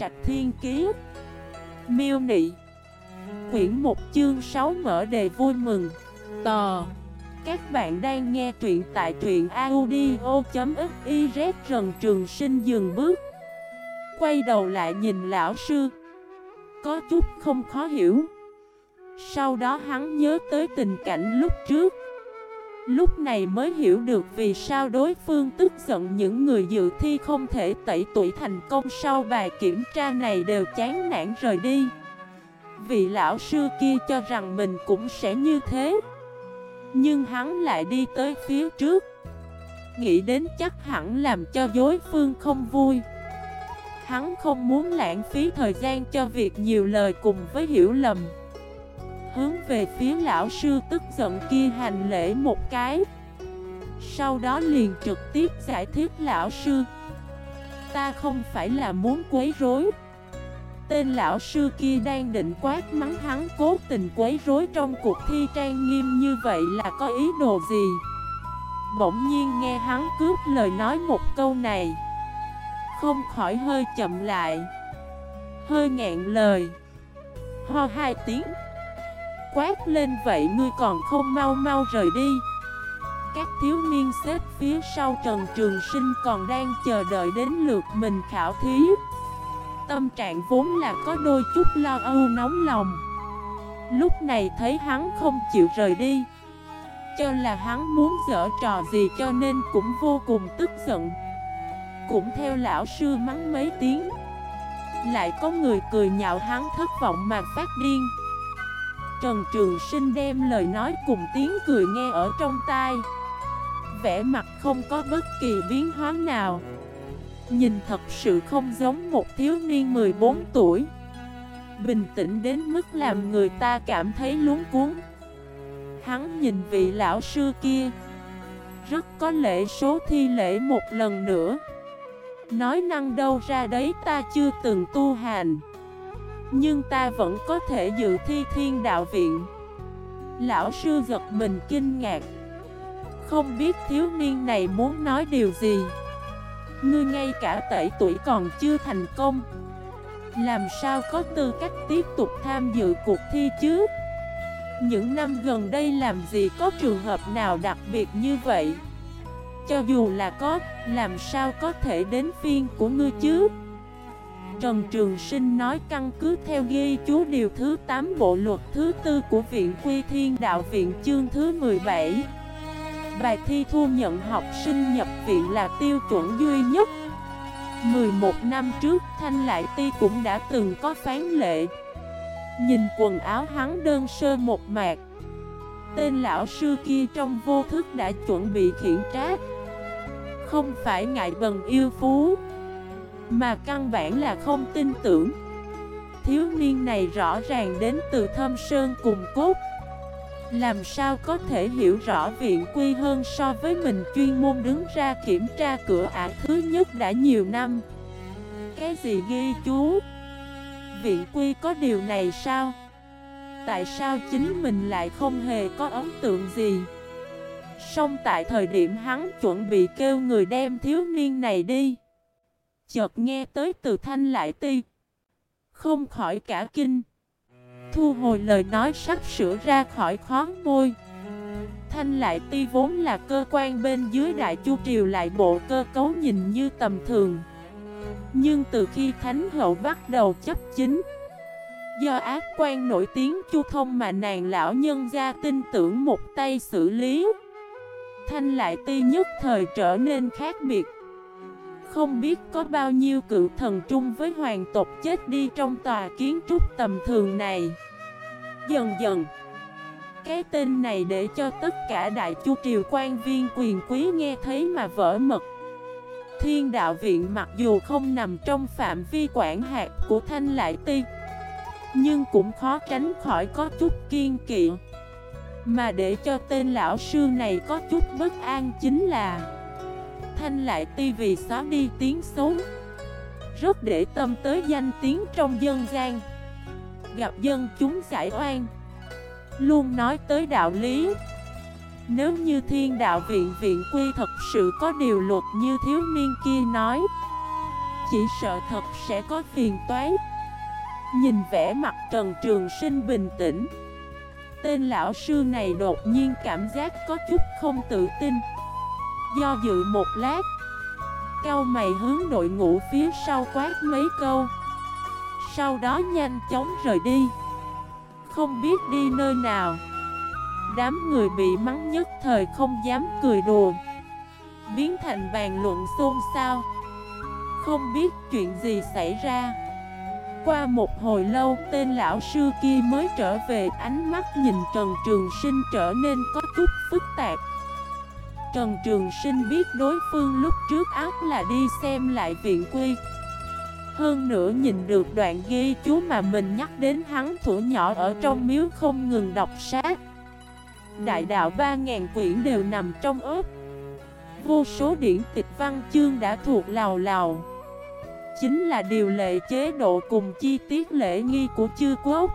Trạch Thiên Kiế Miêu Nị. Quyển 1 chương 6 mở đề vui mừng. Tò. Các bạn đang nghe truyện tại truyện audio.xyz Rần Trường Sinh dừng bước. Quay đầu lại nhìn lão sư. Có chút không khó hiểu. Sau đó hắn nhớ tới tình cảnh lúc trước. Lúc này mới hiểu được vì sao đối phương tức giận những người dự thi không thể tẩy tuổi thành công sau bài kiểm tra này đều chán nản rời đi. Vị lão sư kia cho rằng mình cũng sẽ như thế. Nhưng hắn lại đi tới phía trước. Nghĩ đến chắc hẳn làm cho dối phương không vui. Hắn không muốn lãng phí thời gian cho việc nhiều lời cùng với hiểu lầm hướng về phía lão sư tức giận kia hành lễ một cái. Sau đó liền trực tiếp giải thích lão sư, Ta không phải là muốn quấy rối. Tên lão sư kia đang định quát mắng hắn cố tình quấy rối trong cuộc thi trang nghiêm như vậy là có ý đồ gì? Bỗng nhiên nghe hắn cướp lời nói một câu này, Không khỏi hơi chậm lại, Hơi ngẹn lời. Ho hai tiếng quát lên, vậy ngươi còn không mau mau rời đi? Các thiếu niên xếp phía sau Trần Trường Sinh còn đang chờ đợi đến lượt mình khảo thí. Tâm trạng vốn là có đôi chút lo âu nóng lòng. Lúc này thấy hắn không chịu rời đi, Cho là hắn muốn dở trò gì cho nên cũng vô cùng tức giận. Cũng theo lão sư mắng mấy tiếng, Lại có người cười nhạo hắn thất vọng mà phát điên. Trần Trường Sinh đem lời nói cùng tiếng cười nghe ở trong tai. Vẻ mặt không có bất kỳ biến hóa nào. Nhìn thật sự không giống một thiếu niên 14 tuổi. Bình tĩnh đến mức làm người ta cảm thấy luống cuốn Hắn nhìn vị lão sư kia. Rất có lễ số thi lễ một lần nữa. Nói năng đâu ra đấy ta chưa từng tu hành nhưng ta vẫn có thể dự thi thiên đạo viện. Lão sư giật mình kinh ngạc. Không biết thiếu niên này muốn nói điều gì. Ngươi ngay cả tẩy tuổi còn chưa thành công. Làm sao có tư cách tiếp tục tham dự cuộc thi chứ? Những năm gần đây làm gì có trường hợp nào đặc biệt như vậy? Cho dù là có, làm sao có thể đến phiên của ngươi chứ? Trần Trường Sinh nói căn cứ theo ghi chú điều thứ 8 bộ luật thứ tư của Viện Quy Thiên Đạo Viện chương thứ 17 Bài thi thu nhận học sinh nhập viện là tiêu chuẩn duy nhất. 11 năm trước, Thanh Lại Ti cũng đã từng có phán lệ. Nhìn quần áo hắn đơn sơ một mạc. Tên lão sư kia trong vô thức đã chuẩn bị khiển trách. Không phải ngại bần yêu phú mà căn bản là không tin tưởng. Thiếu niên này rõ ràng đến từ thâm sơn cùng cốt. Làm sao có thể hiểu rõ viện quy hơn so với mình? Chuyên môn đứng ra kiểm tra cửa ả thứ nhất đã nhiều năm. Cái gì ghi chú? Viện quy có điều này sao? Tại sao chính mình lại không hề có ấn tượng gì? Xong tại thời điểm hắn chuẩn bị kêu người đem thiếu niên này đi. Chợt nghe tới từ thanh lại ti. Không khỏi cả kinh. Thu hồi lời nói sắp sửa ra khỏi khó môi. Thanh lại ti vốn là cơ quan bên dưới đại chu triều lại bộ cơ cấu nhìn như tầm thường. Nhưng từ khi Thánh hậu bắt đầu chấp chính, Do ác quan nổi tiếng chu thông mà nàng lão nhân gia tin tưởng một tay xử lý, Thanh lại ti nhất thời trở nên khác biệt không biết có bao nhiêu cựu thần trung với hoàng tộc chết đi trong tòa kiến trúc tầm thường này. Dần dần, Cái tên này để cho tất cả đại chu triều quan viên quyền quý nghe thấy mà vỡ mật. Thiên đạo viện mặc dù không nằm trong phạm vi quản hạt của Thanh Lại Ti, Nhưng cũng khó tránh khỏi có chút kiên kỵ. Mà để cho tên lão sư này có chút bất an chính là Thanh lại tivi vì xóa đi tiếng xấu Rất để tâm tới danh tiếng trong dân gian. Gặp dân chúng giải oan. Luôn nói tới đạo lý. Nếu như thiên đạo viện viện quy thật sự có điều luật như thiếu niên kia nói, Chỉ sợ thật sẽ có phiền toái. Nhìn vẻ mặt Trần Trường Sinh bình tĩnh, Tên lão sư này đột nhiên cảm giác có chút không tự tin. Do dự một lát. Cao mày hướng đội ngũ phía sau quát mấy câu. Sau đó nhanh chóng rời đi. Không biết đi nơi nào. Đám người bị mắng nhất thời không dám cười đùa. Biến thành bàn luận xôn xao. Không biết chuyện gì xảy ra. Qua một hồi lâu, tên lão sư kia mới trở về, Ánh mắt nhìn Trần Trường Sinh trở nên có chút phức tạp. Trần Trường Sinh biết đối phương lúc trước ác là đi xem lại viện quy. Hơn nữa nhìn được đoạn ghi chú mà mình nhắc đến hắn thủ nhỏ ở trong miếu không ngừng đọc sát. Đại đạo 3.000 quyển đều nằm trong ớt. Vô số điển tịch văn chương đã thuộc lào lào. Chính là điều lệ chế độ cùng chi tiết lễ nghi của chư quốc.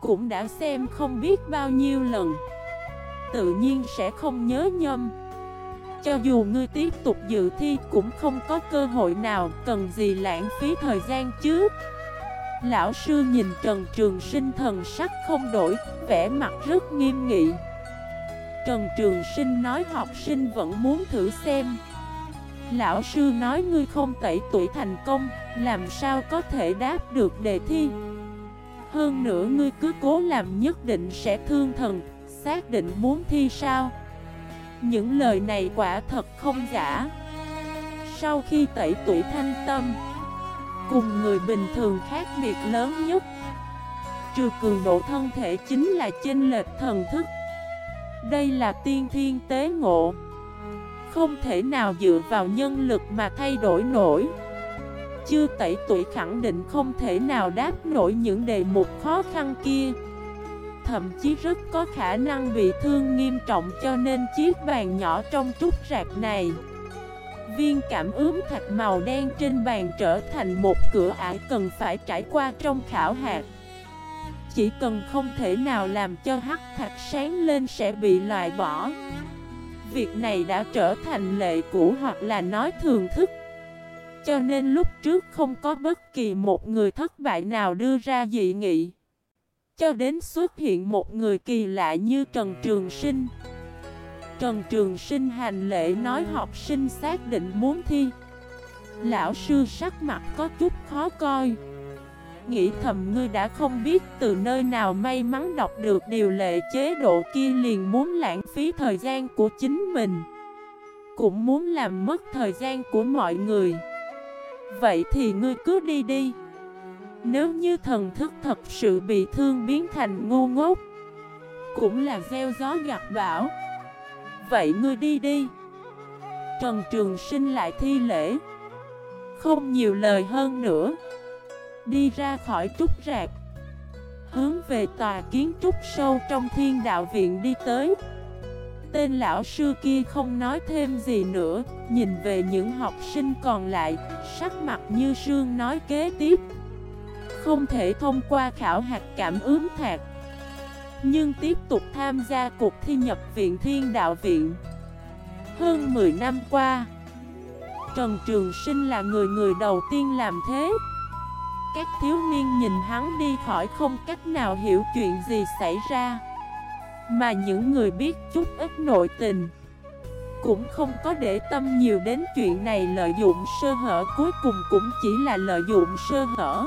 Cũng đã xem không biết bao nhiêu lần. Tự nhiên sẽ không nhớ nhầm. Cho dù ngươi tiếp tục dự thi cũng không có cơ hội nào Cần gì lãng phí thời gian chứ Lão sư nhìn Trần Trường Sinh thần sắc không đổi, vẻ mặt rất nghiêm nghị. Trần Trường Sinh nói học sinh vẫn muốn thử xem. Lão sư nói ngươi không tẩy tuổi thành công, làm sao có thể đáp được đề thi. Hơn nữa ngươi cứ cố làm nhất định sẽ thương thần, xác định muốn thi sao. Những lời này quả thật không giả. Sau khi tẩy tuổi thanh tâm, Cùng người bình thường khác biệt lớn nhất Trừ cường độ thân thể chính là chênh lệch thần thức. Đây là tiên thiên tế ngộ. Không thể nào dựa vào nhân lực mà thay đổi nổi. Chưa tẩy tuổi khẳng định không thể nào đáp nổi những đề mục khó khăn kia. Thậm chí rất có khả năng bị thương nghiêm trọng cho nên chiếc bàn nhỏ trong trúc rạc này. Viên cảm ứng thạch màu đen trên bàn trở thành một cửa ải cần phải trải qua trong khảo hạt. Chỉ cần không thể nào làm cho hắc thạch sáng lên sẽ bị loại bỏ. Việc này đã trở thành lệ cũ hoặc là nói thường thức. Cho nên lúc trước không có bất kỳ một người thất bại nào đưa ra dị nghị. Cho đến xuất hiện một người kỳ lạ như Trần Trường Sinh. Trần Trường Sinh hành lễ nói học sinh xác định muốn thi. Lão sư sắc mặt có chút khó coi. Nghĩ thầm ngươi đã không biết từ nơi nào may mắn đọc được điều lệ chế độ kia liền muốn lãng phí thời gian của chính mình. Cũng muốn làm mất thời gian của mọi người. Vậy thì ngươi cứ đi đi. Nếu như thần thức thật sự bị thương biến thành ngu ngốc, Cũng là gieo gió gặt bão Vậy ngươi đi đi. Trần Trường Sinh lại thi lễ. Không nhiều lời hơn nữa. Đi ra khỏi trúc rạc. Hướng về tòa kiến trúc sâu trong thiên đạo viện đi tới. Tên lão sư kia không nói thêm gì nữa, Nhìn về những học sinh còn lại, Sắc mặt như sương nói kế tiếp. Không thể thông qua khảo hạt cảm ứng thạc. Nhưng tiếp tục tham gia cuộc thi nhập viện Thiên Đạo Viện. Hơn 10 năm qua, Trần Trường Sinh là người người đầu tiên làm thế. Các thiếu niên nhìn hắn đi khỏi không cách nào hiểu chuyện gì xảy ra. Mà những người biết chút ít nội tình Cũng không có để tâm nhiều đến chuyện này lợi dụng sơ hở. Cuối cùng cũng chỉ là lợi dụng sơ hở.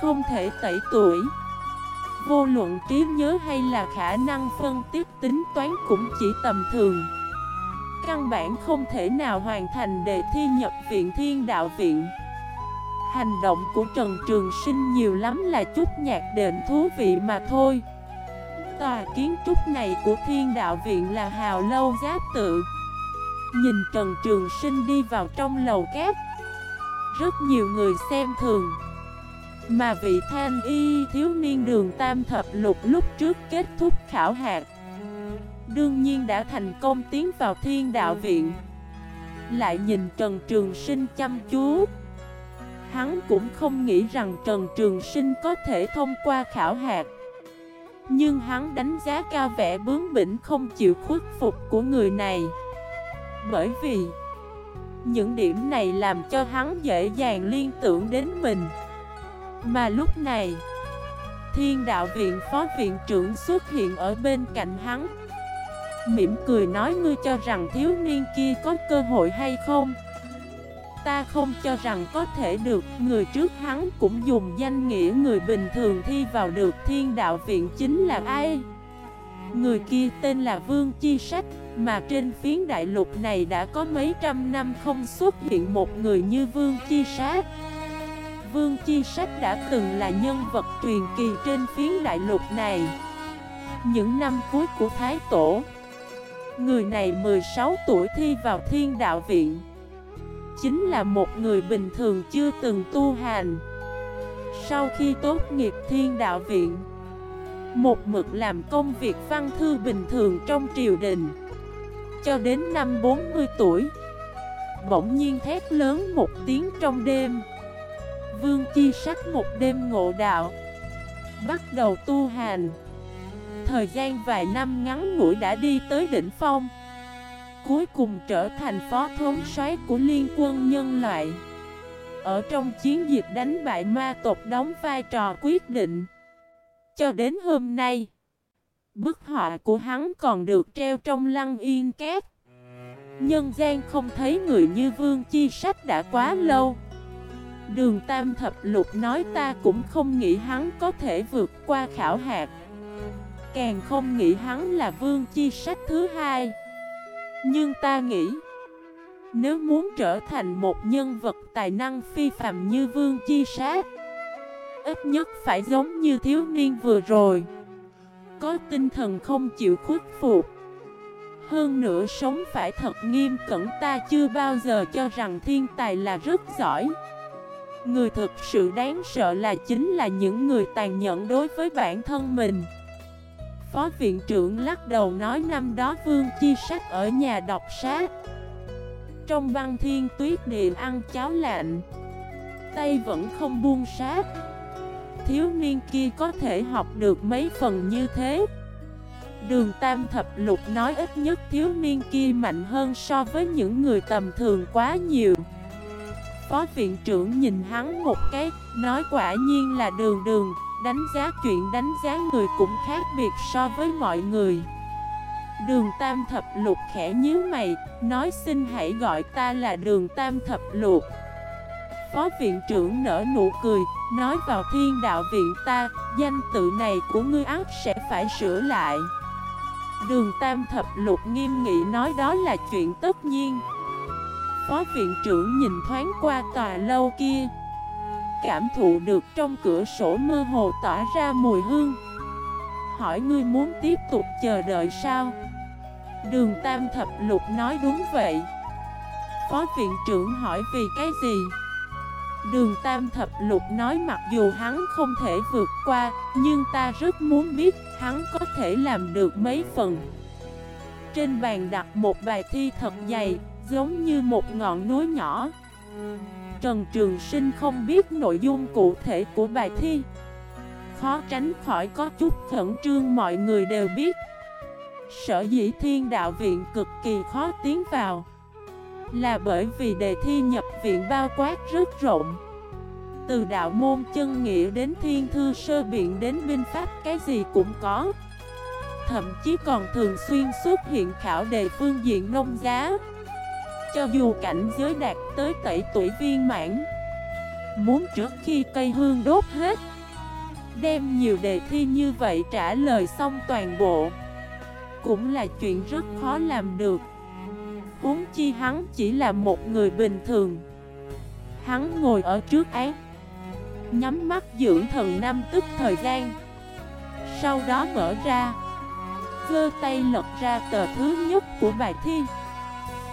Không thể tẩy tuổi. Vô luận trí nhớ hay là khả năng phân tích tính toán cũng chỉ tầm thường. Căn bản không thể nào hoàn thành đề thi nhập viện thiên đạo viện. Hành động của Trần Trường Sinh nhiều lắm là chút nhạc đệm thú vị mà thôi. Tòa kiến trúc này của thiên đạo viện là hào lâu giáp tự. Nhìn Trần Trường Sinh đi vào trong lầu kép Rất nhiều người xem thường mà vị thanh y thiếu niên đường tam thập lục lúc trước kết thúc khảo hạt. Đương nhiên đã thành công tiến vào thiên đạo viện. Lại nhìn Trần Trường Sinh chăm chú. Hắn cũng không nghĩ rằng Trần Trường Sinh có thể thông qua khảo hạt. Nhưng hắn đánh giá cao vẻ bướng bỉnh không chịu khuất phục của người này. Bởi vì, Những điểm này làm cho hắn dễ dàng liên tưởng đến mình. Mà lúc này, Thiên đạo viện phó viện trưởng xuất hiện ở bên cạnh hắn. Mỉm cười nói, ngươi cho rằng thiếu niên kia có cơ hội hay không? Ta không cho rằng có thể được. Người trước hắn cũng dùng danh nghĩa người bình thường thi vào được. Thiên đạo viện chính là ai? Người kia tên là Vương Chi Sách, Mà trên phiến đại lục này đã có mấy trăm năm không xuất hiện một người như Vương Chi Sát Vương Chi Sách đã từng là nhân vật truyền kỳ trên phiến đại lục này. Những năm cuối của Thái Tổ, Người này 16 tuổi thi vào thiên đạo viện. Chính là một người bình thường chưa từng tu hành. Sau khi tốt nghiệp thiên đạo viện, Một mực làm công việc văn thư bình thường trong triều đình, Cho đến năm 40 tuổi, Bỗng nhiên thét lớn một tiếng trong đêm. Vương Chi Sách một đêm ngộ đạo. Bắt đầu tu hành. Thời gian vài năm ngắn ngủi đã đi tới đỉnh phong. Cuối cùng trở thành phó thống soái của liên quân nhân loại. Ở trong chiến dịch đánh bại ma tộc đóng vai trò quyết định. Cho đến hôm nay, Bức họa của hắn còn được treo trong lăng yên két Nhân gian không thấy người như Vương Chi Sách đã quá lâu. Đường Tam Thập Lục nói ta cũng không nghĩ hắn có thể vượt qua khảo hạt. Càng không nghĩ hắn là Vương Chi Sách thứ hai. Nhưng ta nghĩ, Nếu muốn trở thành một nhân vật tài năng phi phạm như Vương Chi Sát Ít nhất phải giống như thiếu niên vừa rồi. Có tinh thần không chịu khuất phục. Hơn nữa sống phải thật nghiêm cẩn, ta chưa bao giờ cho rằng thiên tài là rất giỏi. Người thực sự đáng sợ là chính là những người tàn nhẫn đối với bản thân mình. Phó viện trưởng lắc đầu nói năm đó Vương Chi Sách ở nhà đọc sách. Trong băng thiên tuyết địa ăn cháo lạnh. Tay vẫn không buông sát. Thiếu niên kia có thể học được mấy phần như thế? Đường Tam Thập Lục nói ít nhất thiếu niên kia mạnh hơn so với những người tầm thường quá nhiều. Phó viện trưởng nhìn hắn một cái, nói quả nhiên là đường đường, đánh giá chuyện đánh giá người cũng khác biệt so với mọi người. Đường Tam Thập Lục khẽ nhíu mày, nói xin hãy gọi ta là đường Tam Thập Lục. Phó viện trưởng nở nụ cười, nói vào thiên đạo viện ta, danh tự này của ngươi ác sẽ phải sửa lại. Đường Tam Thập Lục nghiêm nghị nói đó là chuyện tất nhiên. Phó viện trưởng nhìn thoáng qua tòa lâu kia. Cảm thụ được trong cửa sổ mơ hồ tỏa ra mùi hương. Hỏi ngươi muốn tiếp tục chờ đợi sao? Đường Tam Thập Lục nói đúng vậy. Phó viện trưởng hỏi vì cái gì? Đường Tam Thập Lục nói mặc dù hắn không thể vượt qua, Nhưng ta rất muốn biết hắn có thể làm được mấy phần. Trên bàn đặt một bài thi thật dày giống như một ngọn núi nhỏ. Trần Trường Sinh không biết nội dung cụ thể của bài thi. Khó tránh khỏi có chút khẩn trương, mọi người đều biết. Sở dĩ thiên đạo viện cực kỳ khó tiến vào Là bởi vì đề thi nhập viện bao quát rất rộng. Từ đạo môn chân nghĩa đến thiên thư sơ biện đến binh pháp, cái gì cũng có. Thậm chí còn thường xuyên xuất hiện khảo đề phương diện nông giá cho dù cảnh giới đạt tới tẩy tuổi viên mãn. Muốn trước khi cây hương đốt hết, Đem nhiều đề thi như vậy trả lời xong toàn bộ, Cũng là chuyện rất khó làm được. Huống chi hắn chỉ là một người bình thường. Hắn ngồi ở trước án, Nhắm mắt dưỡng thần năm tức thời gian, Sau đó mở ra Gơ tay lật ra tờ thứ nhất của bài thi.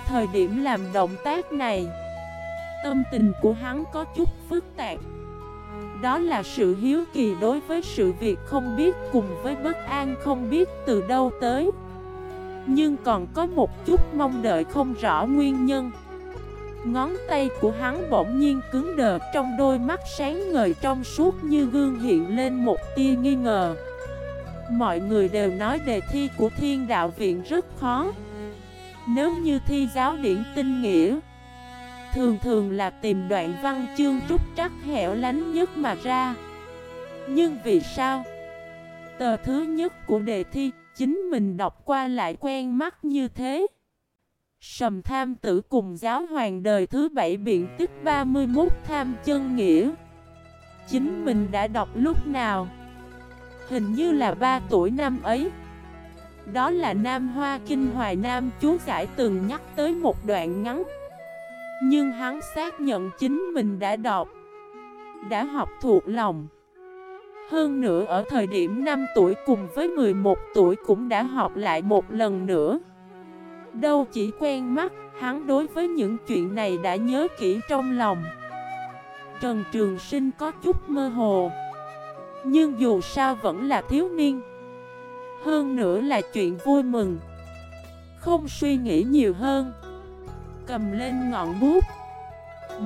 Thời điểm làm động tác này. Tâm tình của hắn có chút phức tạp. Đó là sự hiếu kỳ đối với sự việc không biết cùng với bất an không biết từ đâu tới. Nhưng còn có một chút mong đợi không rõ nguyên nhân. Ngón tay của hắn bỗng nhiên cứng đờ, trong đôi mắt sáng ngời trong suốt như gương hiện lên một tia nghi ngờ. Mọi người đều nói đề thi của thiên đạo viện rất khó nếu như thi giáo điển tinh nghĩa, Thường thường là tìm đoạn văn chương trúc trắc hẻo lánh nhất mà ra. Nhưng vì sao? Tờ thứ nhất của đề thi, Chính mình đọc qua lại quen mắt như thế. Sầm tham tử cùng giáo hoàng đời thứ bảy biện tích 31 tham chân nghĩa. Chính mình đã đọc lúc nào? Hình như là 3 tuổi năm ấy. Đó là Nam Hoa Kinh Hoài Nam chú giải từng nhắc tới một đoạn ngắn. Nhưng hắn xác nhận chính mình đã đọc Đã học thuộc lòng. Hơn nữa ở thời điểm 5 tuổi cùng với 11 tuổi cũng đã học lại một lần nữa. Đâu chỉ quen mắt, hắn đối với những chuyện này đã nhớ kỹ trong lòng. Trần Trường Sinh có chút mơ hồ. Nhưng dù sao vẫn là thiếu niên. Hơn nữa là chuyện vui mừng. Không suy nghĩ nhiều hơn. Cầm lên ngọn bút.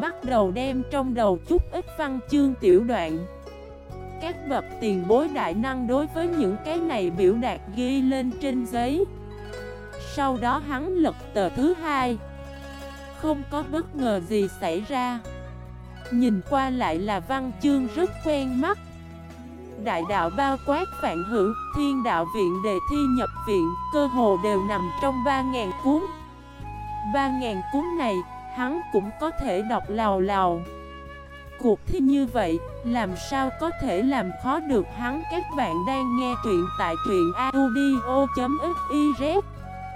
Bắt đầu đem trong đầu chút ít văn chương tiểu đoạn. Các bậc tiền bối đại năng đối với những cái này biểu đạt ghi lên trên giấy. Sau đó hắn lật tờ thứ hai. Không có bất ngờ gì xảy ra. Nhìn qua lại là văn chương rất quen mắt. Đại đạo bao quát vạn hữu, thiên đạo viện đề thi nhập viện, cơ hồ đều nằm trong 3.000 cuốn. 3.000 cuốn này, hắn cũng có thể đọc lào lào. Cuộc thi như vậy, làm sao có thể làm khó được hắn? Các bạn đang nghe truyện tại truyện audio.fif